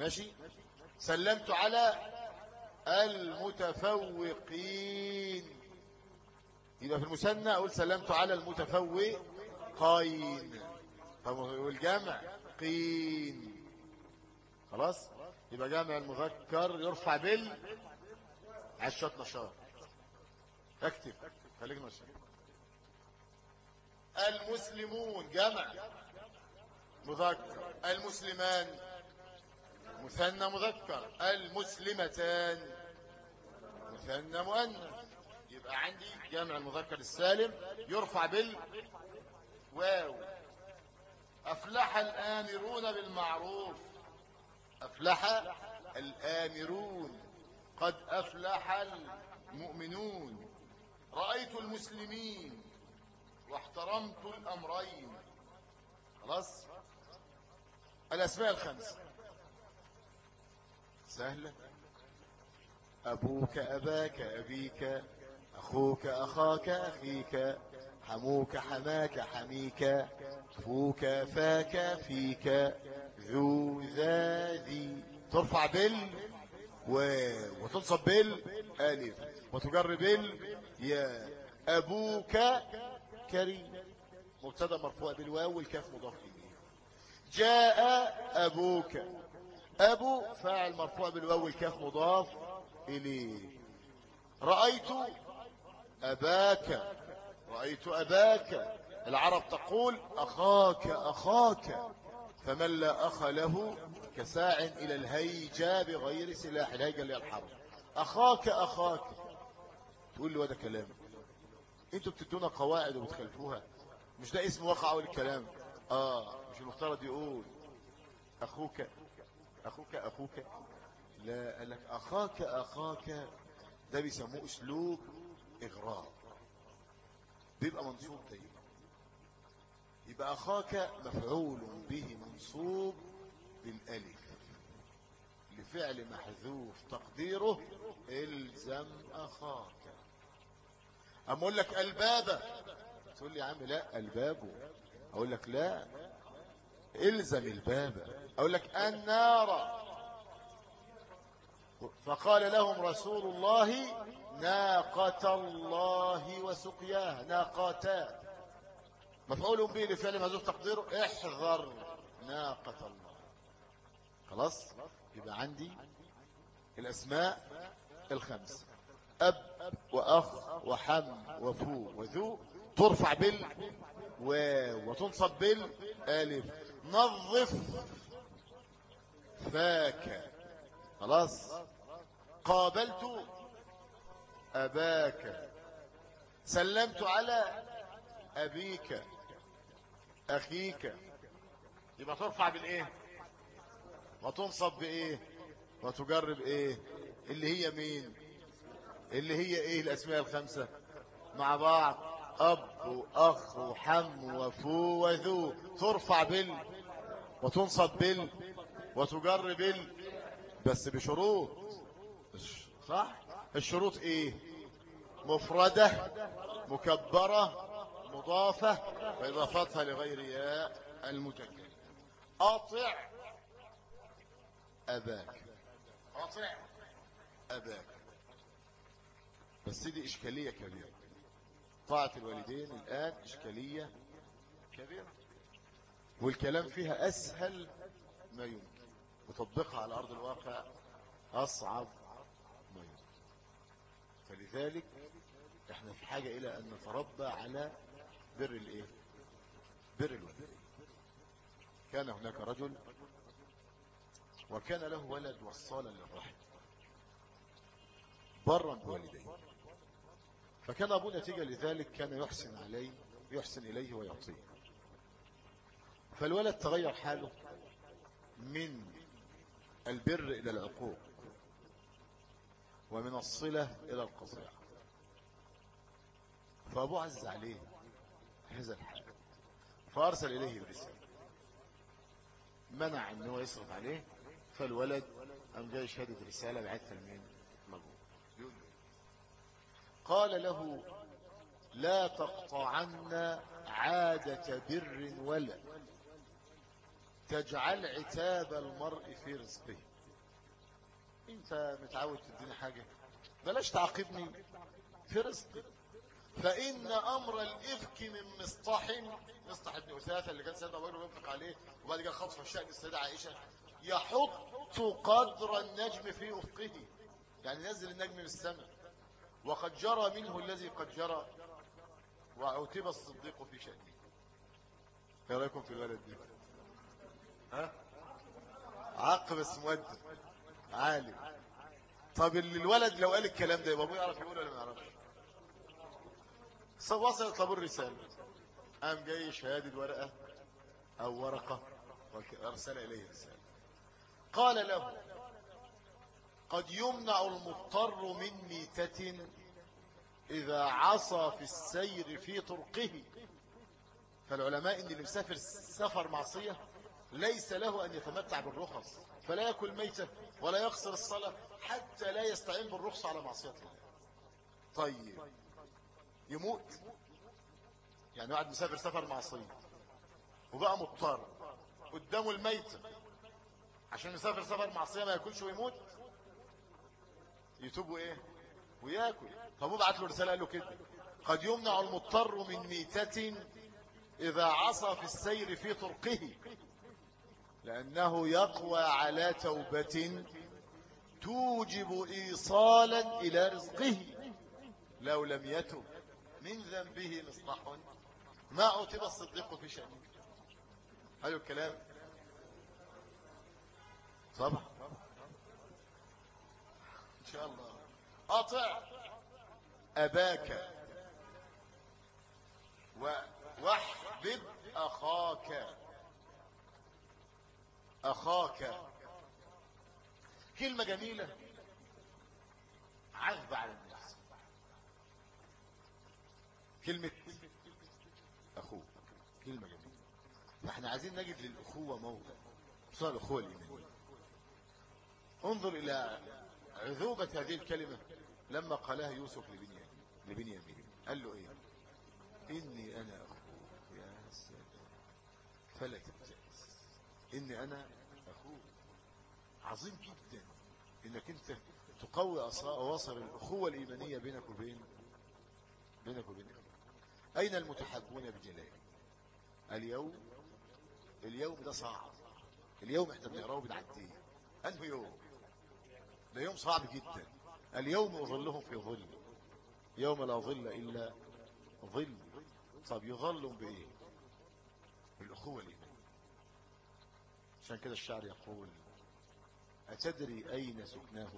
ماشي؟ سلمت على المتفوقين. يبقى في المثنى أقول سلمت على المتفوقين والجمع قين خلاص؟ يبقى جمع المذكر يرفع بال. عشرة نشاط. اكتب. خليك نشاط. المسلمون جمع. مذكر. المسلمان مثنى مذكر. المسلمتان مثنى مؤنث. يبقى عندي جمع المذكر السالم يرفع بال واو. أفلح الآمرون بالمعروف. أفلح الآمرون. قد أفلح المؤمنون. رأيت المسلمين واحترمت الأمرين. خلاص؟ الأسماء الخمسة. سهلة. أبوك أباك أبيك أخوك أخاك أخيك حموك حماك حميك فوك فاك فيك ذو ذا ذي. ترفع بال. و... وتنصب بال ألف وتجر بال يا أبوك كريم. مبتدأ مرفوع بالواو والكاف مضاف إليه. جاء أبوك. أبو فاعل مرفوع بالواو والكاف مضاف إليه. رأيت أباك. رأيت أباك. العرب تقول أخاك أخاك. فمن لا أخ له كساع إلى الهيجة بغير سلاح. الهيجة اللي الحرب. أخاك أخاك. تقول لي وده كلام. أنتوا بتدونا قواعد وبتخلفوها. مش ده اسم وقع الكلام. آه مش المفترض يقول. أخوك أخوك أخوك. لا قال لك أخاك أخاك. ده بيسموه أسلوب إغراء. بيبقى منصوب دايما يبقى أخاك مفعول به منصوب بالالف لفعل محذوف تقديره الزم أخاك. أما أقول لك البابه تقول لي يا عم لا ألباب. أقول لك لا إلزم الباب. أقول لك النار. فقال لهم رسول الله ناقة الله وسقياها ناقتا مفعول به لفعل مهزوف تقديره احذر ناقة الله خلاص؟ يبقى عندي الأسماء الخمسة أب وأخ وحم وفو وذو ترفع بال واو وتنصب بالالف نظف فاك. خلاص؟ قابلت أباك. سلمت على أبيك. أخيك. يبقى ترفع بالإيه؟ وتنصب بإيه؟ وتجرب إيه؟ اللي هي مين؟ اللي هي إيه الأسماء الخمسة؟ مع بعض. أب وأخ وحم وفو وذو. ترفع بال. وتنصب بال. وتجر بال. بس بشروط. صح؟ الشروط إيه؟ مفردة مكبرة مضافة وإضافتها لغير ياء المتكلم أطع أباك. أطع أباك. بس دي إشكالية كبيرة. طاعة الوالدين الآن إشكالية كبيرة. والكلام فيها أسهل ما يمكن. وتطبيقها على أرض الواقع أصعب ما يمكن. فلذلك إحنا في حاجة إلى أن نتربى على بر الإيه؟ بر الوالدين. كان هناك رجل وكان له ولد وصالا للرحم. برا بوالديه. فكان أبوه نتيجة لذلك كان يحسن عليه يحسن إليه ويعطيه. فالولد تغير حاله من البر إلى العقوق ومن الصلة إلى القطيع فأبوه عز عليه هذا الحال. فأرسل إليه برسالة منع أنه يصرف عليه فالولد أم جاي شهادة رسالة بعتها لمين؟ مجهول قال له لا تقطعن عادة بر ولا تجعل عتاب المرء في رزقه. أنت متعود تديني حاجة؟ بلاش تعاقبني في رزقي. فإن أمر الإفك من مصطح مصطح ابن أثاثة اللي كان سيدنا أبو بكر ينفق عليه وبعد كده خطف الشأن السيدة عائشة يحط قدر النجم في أفقه. يعني نزل النجم من السماء. وقد جرى منه الذي قد جرى. وعتب الصديق في شأنه. إيه رأيكم في الولد دي ها؟ عقب اسمود عالم. طب الولد لو قال الكلام ده يبقى أبوه يعرف يقول ولا ما يعرفش؟ وصلت طابور الرسالة. قام جاي شهادة ورقة أو ورقة وارسل إليه رسالة. قال له قد يمنع المضطر من ميتة إذا عصى في السير في طرقه. فالعلماء إن اللي مسافر سفر معصية ليس له أن يتمتع بالرخص فلا يأكل ميتة ولا يقصر الصلاة حتى لا يستعين بالرخص على معصية الله. طيب يموت؟ يعني واحد مسافر سفر معصية وبقى مضطر قدامه الميتة عشان يسافر سفر معصية ما ياكلش ويموت؟ يتوب إيه؟ وياكل. فابوه بعت له رسالة قال له كده. قد يمنع المضطر من ميتة إذا عصى في السير في طرقه لأنه يقوى على توبة توجب إيصالا إلى رزقه لو لم يتب. من ذنبه مصلح. ما عتب الصديق في شأنه. هذا الكلام. طبعا. إن شاء الله. أطع أباك. وأحبب أخاك. أخاك. كلمة جميلة. عذب على النفس كلمة أخوك. كلمة جميلة. فاحنا عايزين نجد للأخوة موضع خصوصا الأخوة الإيمانية. انظر إلى عذوبة هذه الكلمة. لما قالها يوسف لبنيامين. قال له إيه؟ إني أنا أخوك يا سلام. فلا تبتئس إني أنا أخوك. عظيم جدا إنك أنت تقوي أواصر الأخوة الإيمانية بينك وبين بينك وبين أين المتحبون بجلال اليوم اليوم ده صعب. اليوم إحنا بنقراه بنعديه انه يوم؟ ده يوم صعب جدا. اليوم أظلهم في ظل. يوم لا ظل إلا ظل. طب يظلهم بإيه؟ بالأخوة الإيمان عشان كده الشعر يقول أتدري أين سكناه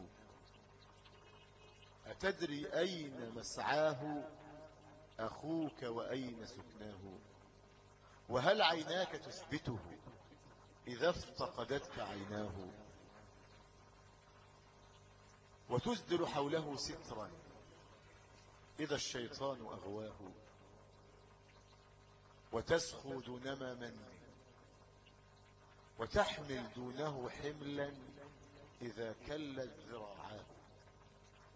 أتدري أين مسعاه؟ أخوك وأين سكناه وهل عيناك تثبته إذا افتقدتك عيناه؟ وتسدل حوله سترا. إذا الشيطان أغواه وتسخو دون من وتحمل دونه حملا إذا كلت ذراعاه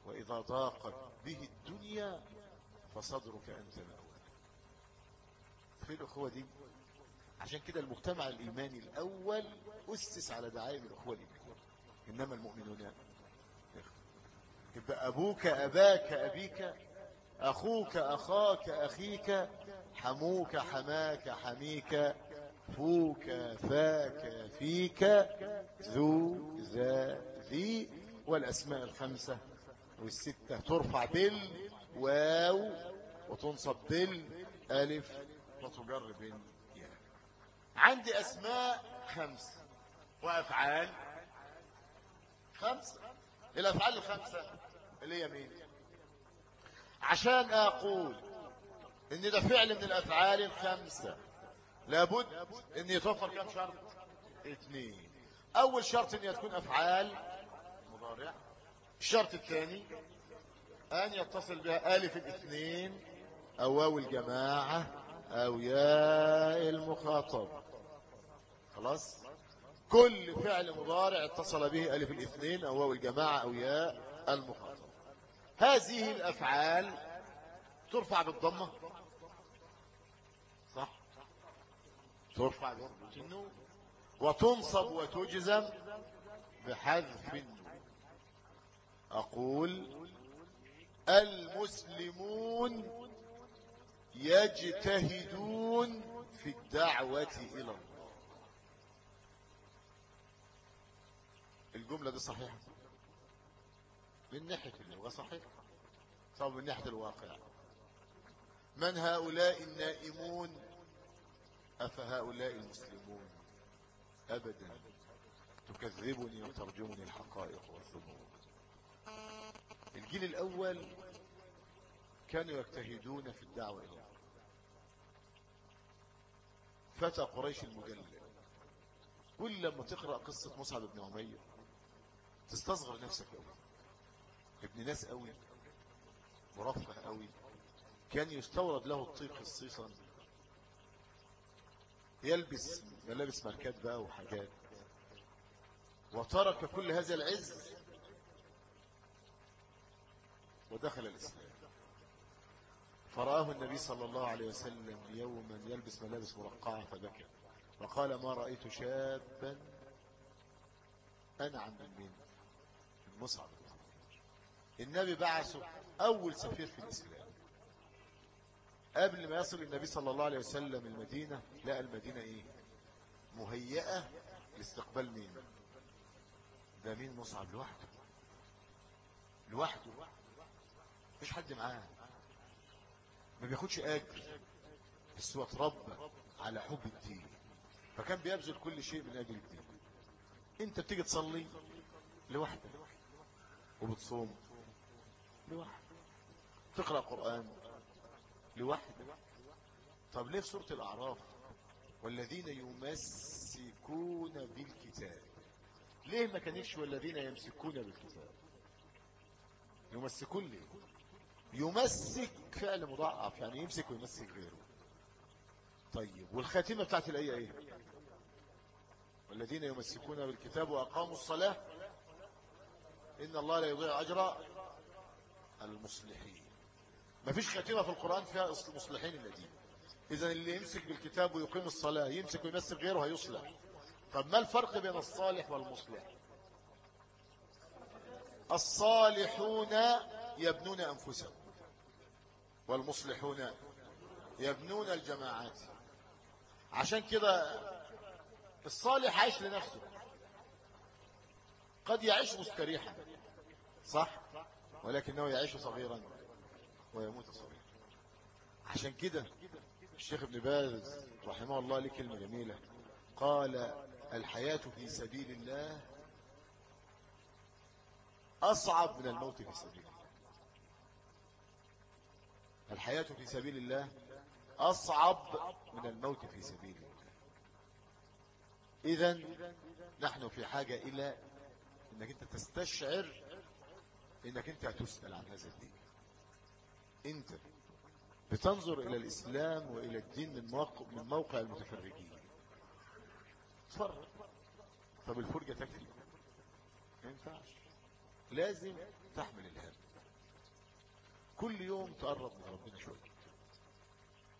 وإذا ضاقت به الدنيا فصدرك أنت مأوى في الأخوة دي عشان كده المجتمع الإيماني الأول أسس على دعائم الأخوة الإيمانية إنما المؤمنون يبقى أبوك أباك أبيك أخوك أخاك أخيك حموك حماك حميك فوك فاك فيك ذو ذا ذي والأسماء الخمسة والستة. ترفع بال واو وتنصب بال ألف وتجر بال ياء عندي أسماء خمسة وأفعال خمسة الأفعال الخمسة اللي هي مين؟ عشان أقول إن ده فعل من الأفعال الخمسة. لابد إن يتوفر كم شرط؟ اثنين أول شرط إن تكون أفعال مضارع. الشرط الثاني أن يتصل بها ألف الاثنين أو واو الجماعة أو ياء المخاطب. خلاص؟ كل فعل مضارع اتصل به ألف الاثنين أو واو الجماعة أو ياء المخاطب. هذه الأفعال ترفع بالضمة. صح؟ ترفع بالنون وتنصب وتجزم بحذف أقول المسلمون يجتهدون في الدعوة إلى الله. الجملة دي صحيحة. من ناحية اللغة صحيحة طب من ناحية الواقع. من هؤلاء النائمون؟ أفهؤلاء المسلمون؟ أبدا. تكذبني وترجمني الحقائق والثبوت الجيل الأول كانوا يجتهدون في الدعوة إلى الله. فتى قريش المجلد كل لما تقرأ قصة مصعب بن عمير تستصغر نفسك قوي ابن ناس قوي مرفه قوي. كان يستورد له الطيب خصيصا. يلبس ملابس ماركات بقى وحاجات. وترك كل هذا العز ودخل الإسلام. فرآه النبي صلى الله عليه وسلم يوما يلبس ملابس مرقعة فبكى. وقال ما رأيت شابا أنعم من من مصعب النبي بعثه أول سفير في الإسلام. قبل ما يصل النبي صلى الله عليه وسلم المدينة لقى المدينة إيه؟ مهيئة لاستقبال مين؟ ده مين مصعب لوحده؟ لوحده. مفيش حد معاه. ما بياخدش أجر. بس هو اتربى على حب الدين. فكان بيبذل كل شيء من أجل الدين. أنت بتيجي تصلي لوحدك وبتصوم. لوحدك. تقرأ قرآن لوحدك. طب ليه في سورة الأعراف؟ والذين يمسكون بالكتاب. ليه ما كانتش والذين يمسكون بالكتاب؟ يمسكون ليه؟ يمسك فعل مضاعف يعني يمسك ويمسك غيره. طيب والخاتمة بتاعت الآية إيه؟ والذين يمسكون بالكتاب وأقاموا الصلاة. إن الله لا يضيع أجر المصلحين. ما فيش خاتمة في القرآن فيها المصلحين الذين. إذا اللي يمسك بالكتاب ويقيم الصلاة يمسك ويمسك غيره هيصلح. طب ما الفرق بين الصالح والمصلح؟ الصالحون يبنون أنفسهم والمصلحون يبنون الجماعات. عشان كده الصالح عايش لنفسه قد يعيش مستريحا صح؟ ولكنه يعيش صغيرا ويموت صغيرا. عشان كده الشيخ ابن باز رحمه الله ليه كلمة جميلة. قال الحياة في سبيل الله أصعب من الموت في سبيل الله. الحياة في سبيل الله أصعب من الموت في سبيل الله. إذا نحن في حاجة إلى أنك أنت تستشعر أنك أنت هتسأل عن هذا الدين. أنت بتنظر إلى الإسلام وإلى الدين من موقع, من موقع المتفرجين تفرج طب الفرجة تكفي. ما ينفعش. لازم تحمل الهم كل يوم تقرب من ربنا شوية.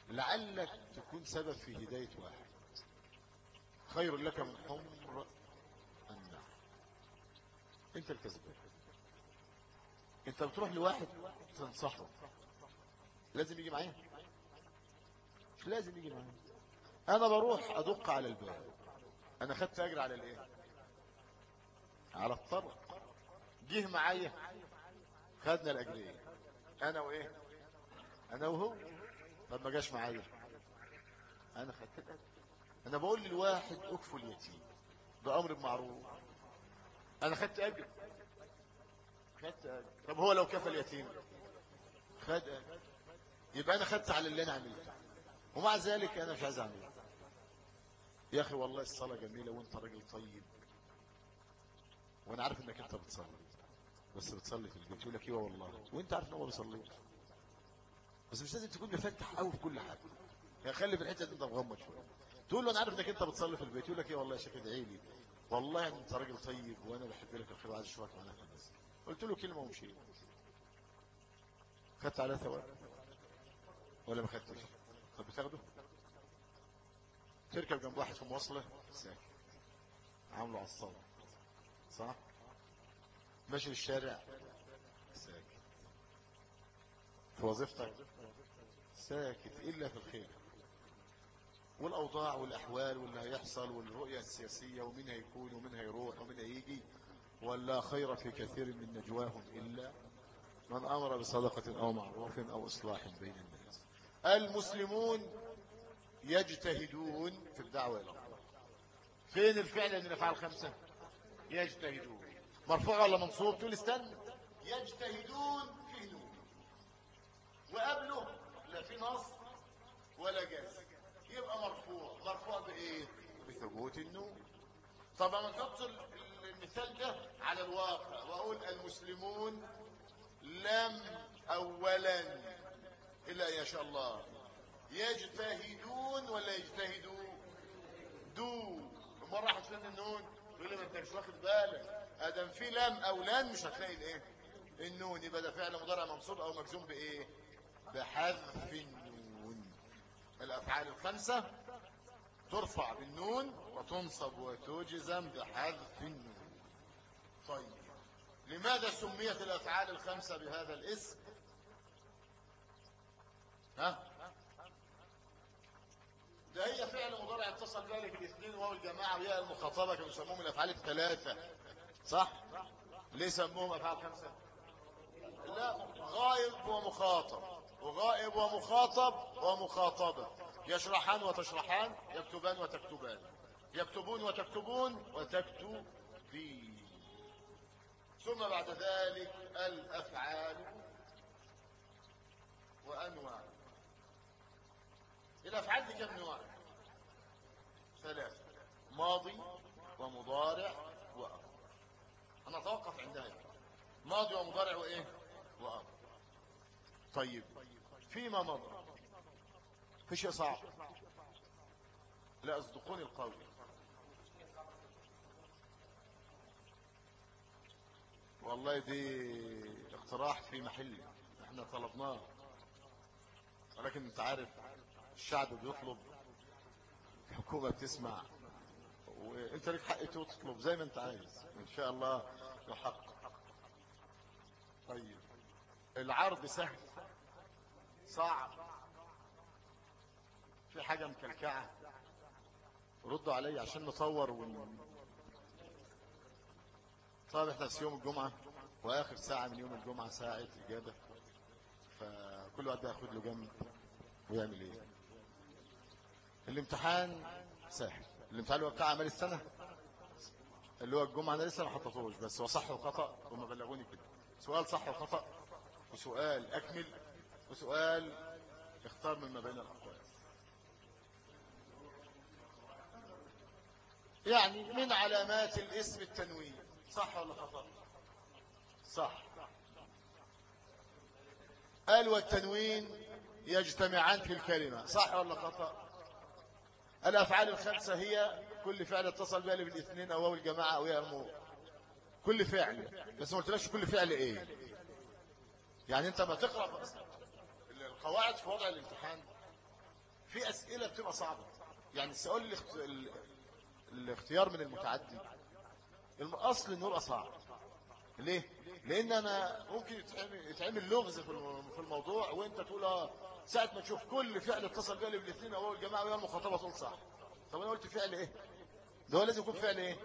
لعلك تكون سبب في هداية واحد. خير لك من حمر النعم. أنت الكذبان انت بتروح لواحد تنصحه. لازم يجي معايا. مش لازم يجي معايا. أنا بروح ادق على الباب. أنا خدت اجر على الايه؟ على الطرق. جه معايا. خدنا الاجرين. أنا وايه؟ أنا وهو. طب ما جاش معايا. أنا خدت أنا بقول للواحد اكفوا اليتيم. ده أمر بمعروف أنا خدت اجر. طب هو لو كفى اليتيم؟ خد يبقى أنا خدت على اللي أنا عملته. ومع ذلك أنا مش عايز أعمله. يا أخي والله الصلاة جميلة وأنت راجل طيب. وأنا عارف إنك أنت بتصلي. بس بتصلي في البيت يقول لك إيوه والله. وأنت عارف إن هو بيصلي. بس مش لازم تكون مفتح قوي في كل حاجة. يعني خلي في الحتة دي أنت مغمض شوية. تقول له أنا عارف إنك أنت بتصلي في البيت يقول لك إيه والله يا شيخ ادعي لي. والله أنت راجل طيب وأنا بحب لك الخير وعايز أشوفك معانا في الناس قلت له كلمة ومشيت خدت عليها ثواب. ولا ما خدتش. طب بتاخده؟ تركب جنب واحد في مواصلة. ساكت. عامله على الصلاة. صح؟ ماشي الشارع. ساكت. في وظيفتك. ساكت. إلا في الخير. والأوضاع والأحوال واللي هيحصل والرؤية السياسية ومين هيكون ومين هيروح ومين هيجي. ولا خير في كثير من نجواهم إلا من أمر بصدقة أو معروف أو إصلاح بين الناس. المسلمون يجتهدون في الدعوة إلى الله. فين الفعل من الأفعال الخمسة يجتهدون. مرفوع ولا منصوب؟ تقول استنى. يجتهدون في نون وقبله لا في نص ولا جاز. يبقى مرفوع. مرفوع بإيه؟ بثبوت النون طب أنا نحط المثال ده على الواقع. وأقول المسلمون لم اولا إلا إن يشاء الله. يجتهدون ولا يجتهدوا؟ دو. مرة راح فين النون؟ يقول لي ما أنت مش واخد بالك. آدم في لام أو لام مش هتلاقي الإيه؟ النون. يبقى ده فعل مضارع منصوب أو مجزوم بإيه؟ بحذف النون. الأفعال الخمسة ترفع بالنون وتنصب وتجزم بحذف النون. طيب. لماذا سميت الأفعال الخمسة بهذا الاسم؟ ها؟ ده هي فعل مضارع اتصل ذلك الاثنين وهو الجماعة وهي المخاطبة كانوا يسموهم الأفعال الثلاثة. صح؟ ليه سموهم أفعال خمسة؟ لا غائب ومخاطب. وغائب ومخاطب ومخاطبة. يشرحان وتشرحان يكتبان وتكتبان. يكتبون وتكتبون وتكتبين. ثم بعد ذلك الأفعال وأنواع. الأفعال دي كم نوع؟ ثلاثة. ماضي ومضارع وأمر. أنا أتوقف عندها ماضي ومضارع وإيه؟ وأمر. طيب فيما مضى؟ في شيء صعب. لا اصدقوني القول. والله دي اقتراح في محل إحنا طلبناه. ولكن انت عارف الشعب بيطلب الحكومة بتسمع وانت لك حق تطلب زي ما انت عايز. إن شاء الله يحقق طيب العرض سهل صعب في حاجة مكلكعة. ردوا علي عشان نطور ون... طيب إحنا في يوم الجمعة وآخر ساعة من يوم الجمعة ساعة اجابة فكل واحد ياخد له جنب ويعمل إيه؟ الامتحان سهل الامتحان اللي هو بتاع أعمال السنة اللي هو الجمعة أنا لسه ما حطيتهوش بس هو صح وخطأ هم بلغوني كده. سؤال صح وخطأ وسؤال أكمل وسؤال اختار من ما بين الأقوال. يعني من علامات الاسم التنوين. صح ولا خطأ؟ صح. قال والتنوين يجتمعان في الكلمة. صح ولا خطأ؟ الأفعال الخمسة هي كل فعل اتصل بها بالاثنين أو الجماعة أو يرمو. كل فعل. بس ما قلتلاش كل فعل إيه. يعني أنت ما تقرأ القواعد في وضع الامتحان في أسئلة بتبقى صعبة. يعني السؤال الاختيار من المتعدي. الاصل انه يبقى صعب ليه؟ لأن أنا ممكن يتعمل, لغز في الموضوع وأنت تقول آه ساعة ما تشوف كل فعل اتصل بيه بالاثنين أو الجماعة ويا المخاطبة تقول صح. طب أنا قلت فعل إيه؟ ده هو لازم يكون فعل إيه؟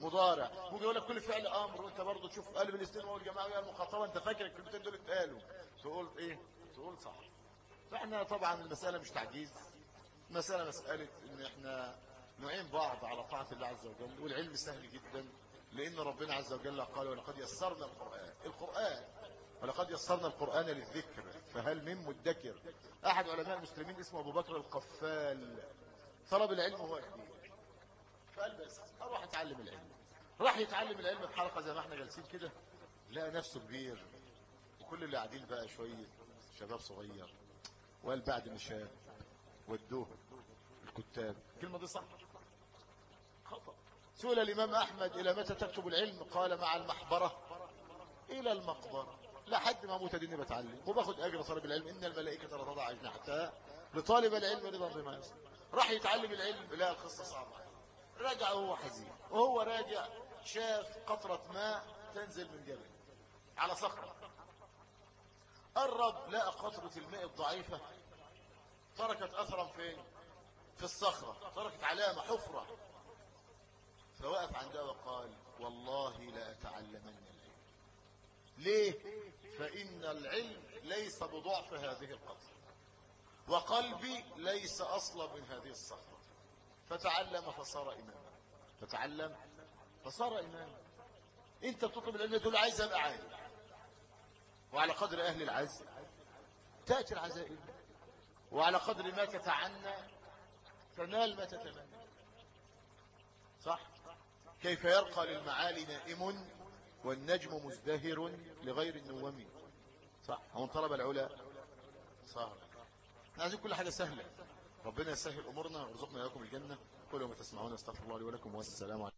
مضارع. ممكن يقول لك كل فعل أمر وأنت برضه تشوف قلب الاثنين وهو الجماعة ويا المخاطبة أنت فاكر الكلمتين دول اتقالوا. تقول إيه؟ تقول صح. فإحنا طبعا المسألة مش تعجيز. مسألة مسألة إن إحنا نعين بعض على طاعة الله عز وجل والعلم سهل جدا لأن ربنا عز وجل قال ولقد يسرنا القرآن. القرآن! ولقد يسرنا القرآن للذكر فهل من مدكر؟ أحد علماء المسلمين اسمه أبو بكر القفال. طلب العلم هو كبير. فقال بس أروح أتعلم العلم. راح يتعلم العلم في حلقة زي ما إحنا جالسين كده لقى نفسه كبير. وكل اللي قاعدين بقى شوية شباب صغير. وقال بعد ما ودوه الكتاب. الكلمة دي صح. سئل الإمام أحمد إلى متى تكتب العلم؟ قال مع المحبرة إلى المقبرة. لا حد ما موت ديني بتعلم. وباخد أجر طالب العلم. إن الملائكة تضع أجنحتها لطالب العلم رضا بما يصل راح يتعلم العلم. لا القصة صعبة. رجع وهو حزين. وهو راجع شاف قطرة ماء تنزل من جبل على صخرة. قرب لقى قطرة الماء الضعيفة تركت أثرا فين؟ في الصخرة. تركت علامة حفرة. فوقف عندها وقال والله لا أتعلمن العلم. ليه؟ فإن العلم ليس بضعف هذه القطرة وقلبي ليس أصلا من هذه الصخرة. فتعلم فصار إماما. فتعلم فصار إماما. أنت بتطلب العلم تقول عايز ابقى عالم وعلى قدر أهل العز. تأتي العزائم. وعلى قدر ما تتعنى تنال ما تتمنى. صح؟ كيف يرقى للمعالي نائم والنجم مزدهر لغير النوم. صح. هو طلب العلا. صح. عايزين كل حاجة سهلة. ربنا يسهل أمورنا وارزقنا لكم الجنة. كل ما تسمعون استغفر الله لي ولكم والسلام عليكم.